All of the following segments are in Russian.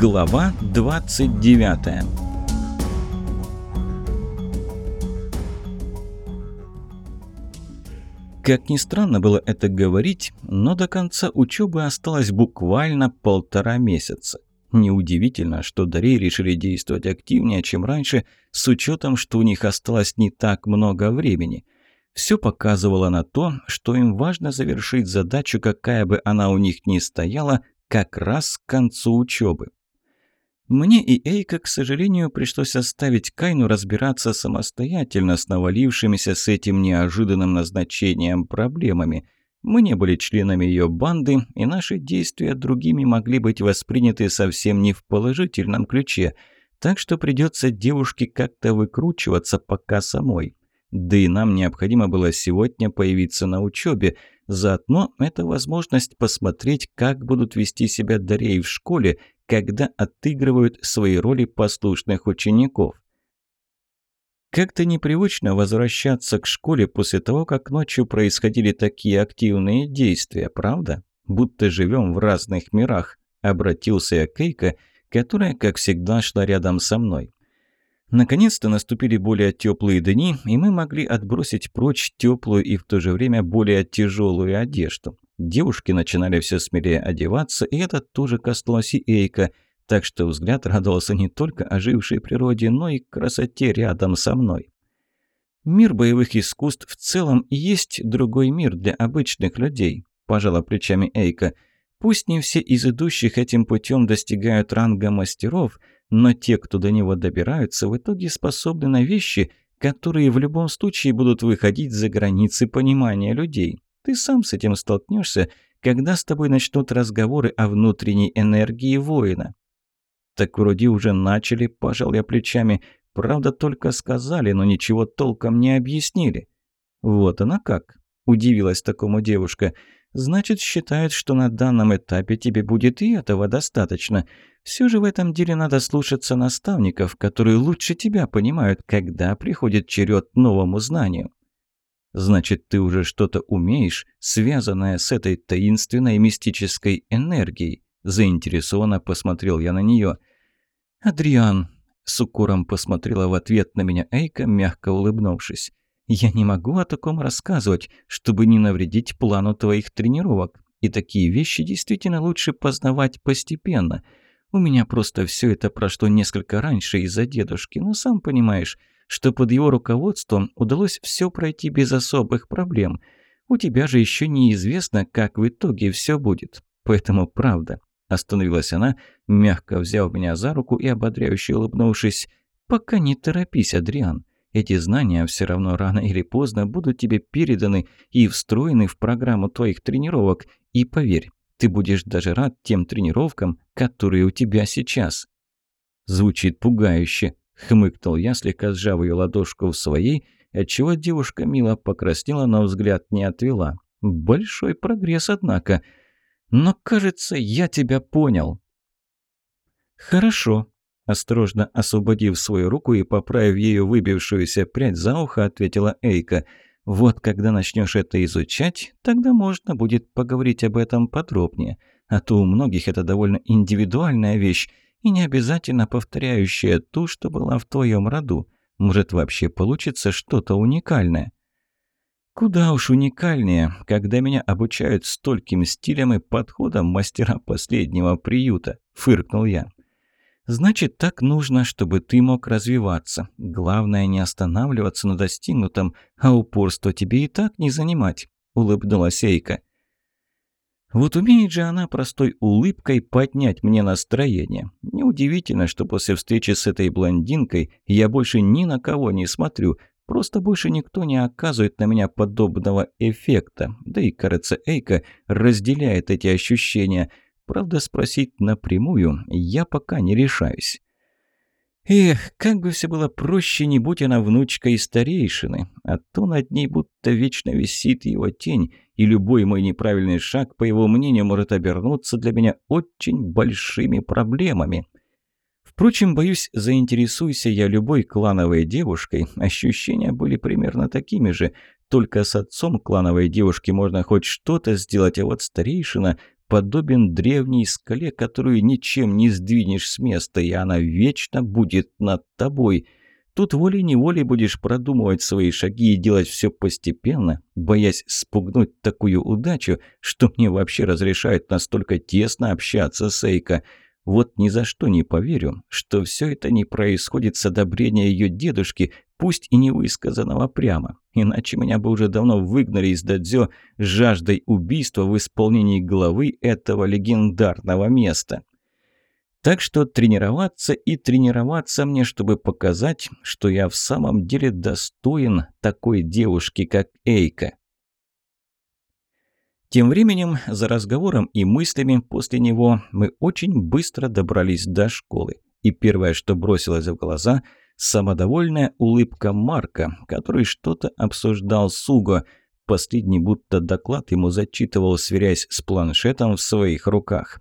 Глава 29 Как ни странно было это говорить, но до конца учебы осталось буквально полтора месяца. Неудивительно, что Дарей решили действовать активнее, чем раньше, с учетом, что у них осталось не так много времени. Все показывало на то, что им важно завершить задачу, какая бы она у них ни стояла, как раз к концу учебы. Мне и Эйка, к сожалению, пришлось оставить Кайну разбираться самостоятельно с навалившимися с этим неожиданным назначением проблемами. Мы не были членами ее банды, и наши действия другими могли быть восприняты совсем не в положительном ключе, так что придется девушке как-то выкручиваться пока самой. Да и нам необходимо было сегодня появиться на учебе. Заодно это возможность посмотреть, как будут вести себя Дарей в школе, когда отыгрывают свои роли послушных учеников. Как-то непривычно возвращаться к школе после того, как ночью происходили такие активные действия, правда? Будто живем в разных мирах, обратился я к которая, как всегда, шла рядом со мной. Наконец-то наступили более теплые дни, и мы могли отбросить прочь теплую и в то же время более тяжелую одежду. Девушки начинали все смелее одеваться, и это тоже коснулось и Эйка, так что взгляд радовался не только ожившей природе, но и красоте рядом со мной. Мир боевых искусств в целом есть другой мир для обычных людей, пожала плечами Эйка. Пусть не все из идущих этим путем достигают ранга мастеров – но те, кто до него добираются, в итоге способны на вещи, которые в любом случае будут выходить за границы понимания людей. Ты сам с этим столкнешься, когда с тобой начнут разговоры о внутренней энергии воина. Так вроде уже начали, пожал я плечами. Правда, только сказали, но ничего толком не объяснили. Вот она как, удивилась такому девушка. Значит, считают, что на данном этапе тебе будет и этого достаточно. Все же в этом деле надо слушаться наставников, которые лучше тебя понимают, когда приходит черед новому знанию. Значит, ты уже что-то умеешь, связанное с этой таинственной мистической энергией. Заинтересованно посмотрел я на нее. «Адриан», — с укором посмотрела в ответ на меня Эйка, мягко улыбнувшись. Я не могу о таком рассказывать, чтобы не навредить плану твоих тренировок. И такие вещи действительно лучше познавать постепенно. У меня просто все это прошло несколько раньше из-за дедушки, но сам понимаешь, что под его руководством удалось все пройти без особых проблем. У тебя же еще неизвестно, как в итоге все будет. Поэтому правда. Остановилась она, мягко взяв меня за руку и ободряюще улыбнувшись. «Пока не торопись, Адриан. Эти знания все равно рано или поздно будут тебе переданы и встроены в программу твоих тренировок. И поверь, ты будешь даже рад тем тренировкам, которые у тебя сейчас». «Звучит пугающе», — хмыкнул я, слегка сжав ее ладошку в своей, отчего девушка мило покраснела, но взгляд не отвела. «Большой прогресс, однако. Но, кажется, я тебя понял». «Хорошо», Осторожно освободив свою руку и поправив ею выбившуюся прядь за ухо, ответила Эйка. «Вот когда начнешь это изучать, тогда можно будет поговорить об этом подробнее. А то у многих это довольно индивидуальная вещь и не обязательно повторяющая ту, что была в твоем роду. Может, вообще получится что-то уникальное». Куда уж уникальнее, когда меня обучают стольким стилям и подходам мастера последнего приюта, фыркнул я. Значит, так нужно, чтобы ты мог развиваться. Главное не останавливаться на достигнутом, а упорство тебе и так не занимать», — улыбнулась Эйка. Вот умеет же она простой улыбкой поднять мне настроение. Неудивительно, что после встречи с этой блондинкой я больше ни на кого не смотрю, просто больше никто не оказывает на меня подобного эффекта. Да и, кажется, Эйка разделяет эти ощущения — Правда, спросить напрямую я пока не решаюсь. Эх, как бы все было проще, не будь она внучкой старейшины, а то над ней будто вечно висит его тень, и любой мой неправильный шаг, по его мнению, может обернуться для меня очень большими проблемами. Впрочем, боюсь, заинтересуйся я любой клановой девушкой, ощущения были примерно такими же, только с отцом клановой девушки можно хоть что-то сделать, а вот старейшина подобен древней скале, которую ничем не сдвинешь с места, и она вечно будет над тобой. Тут волей-неволей будешь продумывать свои шаги и делать все постепенно, боясь спугнуть такую удачу, что мне вообще разрешают настолько тесно общаться с Эйко. Вот ни за что не поверю, что все это не происходит с одобрения ее дедушки, пусть и не высказанного прямо. Иначе меня бы уже давно выгнали из дадзё жаждой убийства в исполнении главы этого легендарного места. Так что тренироваться и тренироваться мне, чтобы показать, что я в самом деле достоин такой девушки, как Эйка. Тем временем, за разговором и мыслями после него, мы очень быстро добрались до школы. И первое, что бросилось в глаза – самодовольная улыбка Марка, который что-то обсуждал с Уго. Последний будто доклад ему зачитывал, сверяясь с планшетом в своих руках.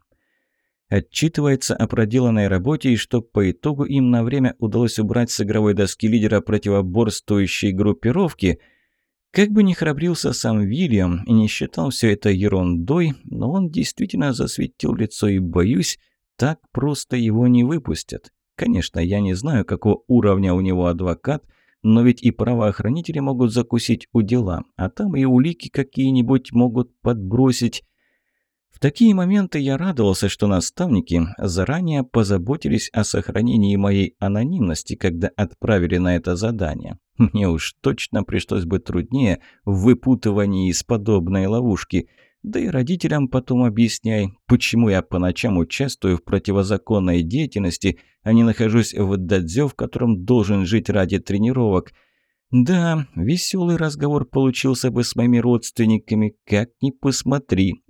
Отчитывается о проделанной работе и что по итогу им на время удалось убрать с игровой доски лидера противоборствующей группировки – как бы ни храбрился сам Вильям и не считал все это ерундой, но он действительно засветил лицо и, боюсь, так просто его не выпустят. Конечно, я не знаю, какого уровня у него адвокат, но ведь и правоохранители могут закусить у дела, а там и улики какие-нибудь могут подбросить. В такие моменты я радовался, что наставники заранее позаботились о сохранении моей анонимности, когда отправили на это задание. Мне уж точно пришлось бы труднее в выпутывании из подобной ловушки. Да и родителям потом объясняй, почему я по ночам участвую в противозаконной деятельности, а не нахожусь в дадзё, в котором должен жить ради тренировок. Да, веселый разговор получился бы с моими родственниками, как ни посмотри.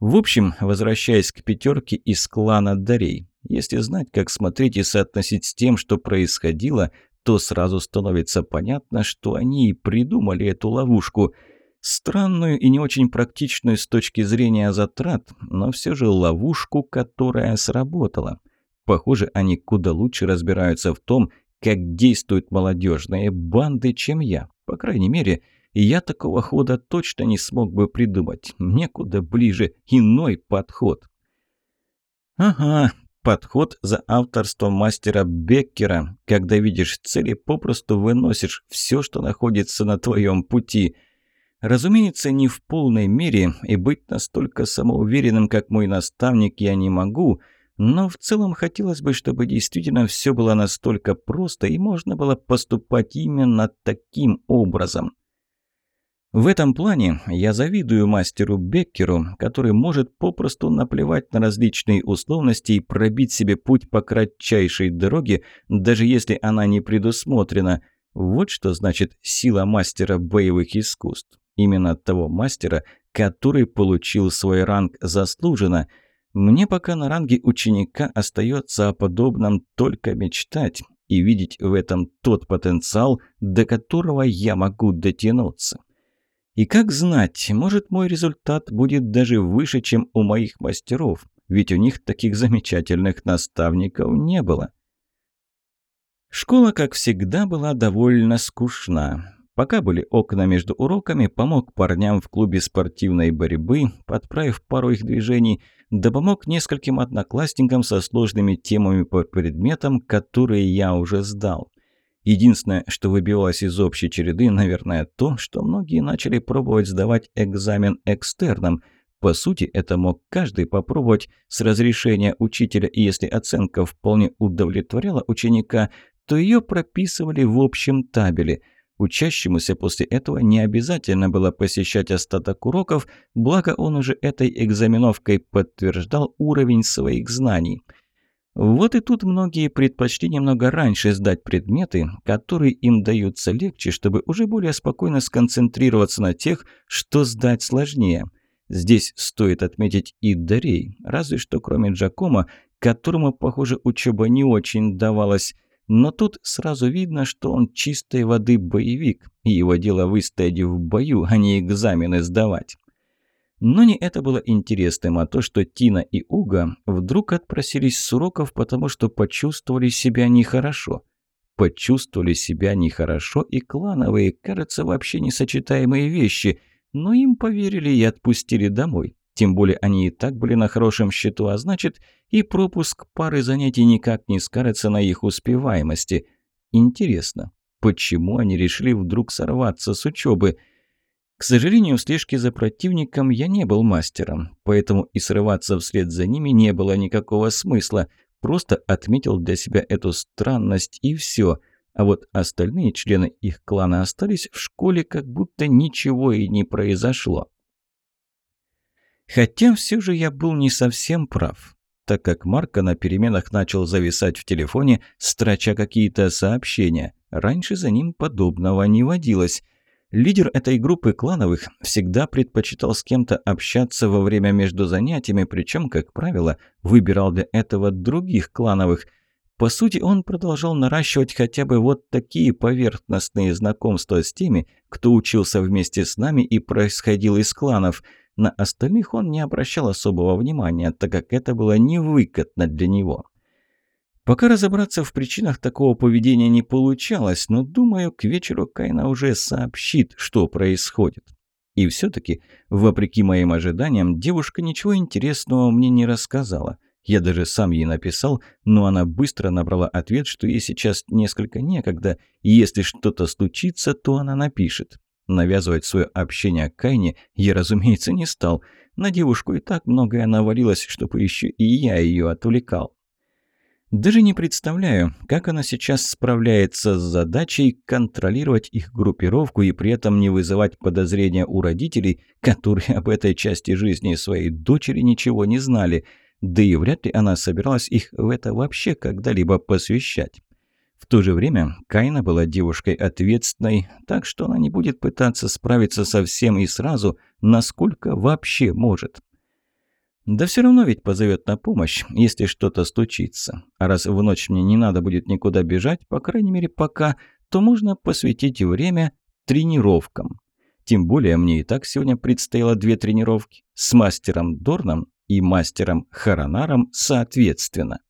В общем, возвращаясь к пятерке из клана Дарей, если знать, как смотреть и соотносить с тем, что происходило, то сразу становится понятно, что они и придумали эту ловушку. Странную и не очень практичную с точки зрения затрат, но все же ловушку, которая сработала. Похоже, они куда лучше разбираются в том, как действуют молодежные банды, чем я. По крайней мере, я такого хода точно не смог бы придумать. Некуда ближе иной подход. Ага, подход за авторством мастера Беккера, когда видишь цели, попросту выносишь все, что находится на твоем пути. Разумеется, не в полной мере, и быть настолько самоуверенным, как мой наставник, я не могу, но в целом хотелось бы, чтобы действительно все было настолько просто, и можно было поступать именно таким образом. В этом плане я завидую мастеру Беккеру, который может попросту наплевать на различные условности и пробить себе путь по кратчайшей дороге, даже если она не предусмотрена. Вот что значит сила мастера боевых искусств. Именно того мастера, который получил свой ранг заслуженно. Мне пока на ранге ученика остается о подобном только мечтать и видеть в этом тот потенциал, до которого я могу дотянуться. И как знать, может мой результат будет даже выше, чем у моих мастеров, ведь у них таких замечательных наставников не было. Школа, как всегда, была довольно скучна. Пока были окна между уроками, помог парням в клубе спортивной борьбы, подправив пару их движений, да помог нескольким одноклассникам со сложными темами по предметам, которые я уже сдал. Единственное, что выбивалось из общей череды, наверное, то, что многие начали пробовать сдавать экзамен экстерном. По сути, это мог каждый попробовать с разрешения учителя, и если оценка вполне удовлетворяла ученика, то ее прописывали в общем табеле. Учащемуся после этого не обязательно было посещать остаток уроков, благо он уже этой экзаменовкой подтверждал уровень своих знаний – вот и тут многие предпочли немного раньше сдать предметы, которые им даются легче, чтобы уже более спокойно сконцентрироваться на тех, что сдать сложнее. Здесь стоит отметить и Дарей, разве что кроме Джакома, которому, похоже, учеба не очень давалась. Но тут сразу видно, что он чистой воды боевик, и его дело выстоять в бою, а не экзамены сдавать. Но не это было интересным, а то, что Тина и Уга вдруг отпросились с уроков, потому что почувствовали себя нехорошо. Почувствовали себя нехорошо и клановые, кажется, вообще несочетаемые вещи, но им поверили и отпустили домой. Тем более они и так были на хорошем счету, а значит, и пропуск пары занятий никак не скажется на их успеваемости. Интересно, почему они решили вдруг сорваться с учебы? К сожалению, в слежке за противником я не был мастером, поэтому и срываться вслед за ними не было никакого смысла. Просто отметил для себя эту странность и все. А вот остальные члены их клана остались в школе, как будто ничего и не произошло. Хотя все же я был не совсем прав, так как Марко на переменах начал зависать в телефоне, строча какие-то сообщения. Раньше за ним подобного не водилось. Лидер этой группы клановых всегда предпочитал с кем-то общаться во время между занятиями, причем, как правило, выбирал для этого других клановых. По сути, он продолжал наращивать хотя бы вот такие поверхностные знакомства с теми, кто учился вместе с нами и происходил из кланов – на остальных он не обращал особого внимания, так как это было невыгодно для него. Пока разобраться в причинах такого поведения не получалось, но, думаю, к вечеру Кайна уже сообщит, что происходит. И все-таки, вопреки моим ожиданиям, девушка ничего интересного мне не рассказала. Я даже сам ей написал, но она быстро набрала ответ, что ей сейчас несколько некогда, и если что-то случится, то она напишет. Навязывать свое общение Кайне я, разумеется, не стал. На девушку и так многое навалилось, чтобы еще и я ее отвлекал. Даже не представляю, как она сейчас справляется с задачей контролировать их группировку и при этом не вызывать подозрения у родителей, которые об этой части жизни своей дочери ничего не знали, да и вряд ли она собиралась их в это вообще когда-либо посвящать. В то же время Кайна была девушкой ответственной, так что она не будет пытаться справиться со всем и сразу, насколько вообще может. Да все равно ведь позовет на помощь, если что-то случится. А раз в ночь мне не надо будет никуда бежать, по крайней мере пока, то можно посвятить время тренировкам. Тем более мне и так сегодня предстояло две тренировки с мастером Дорном и мастером Харанаром соответственно.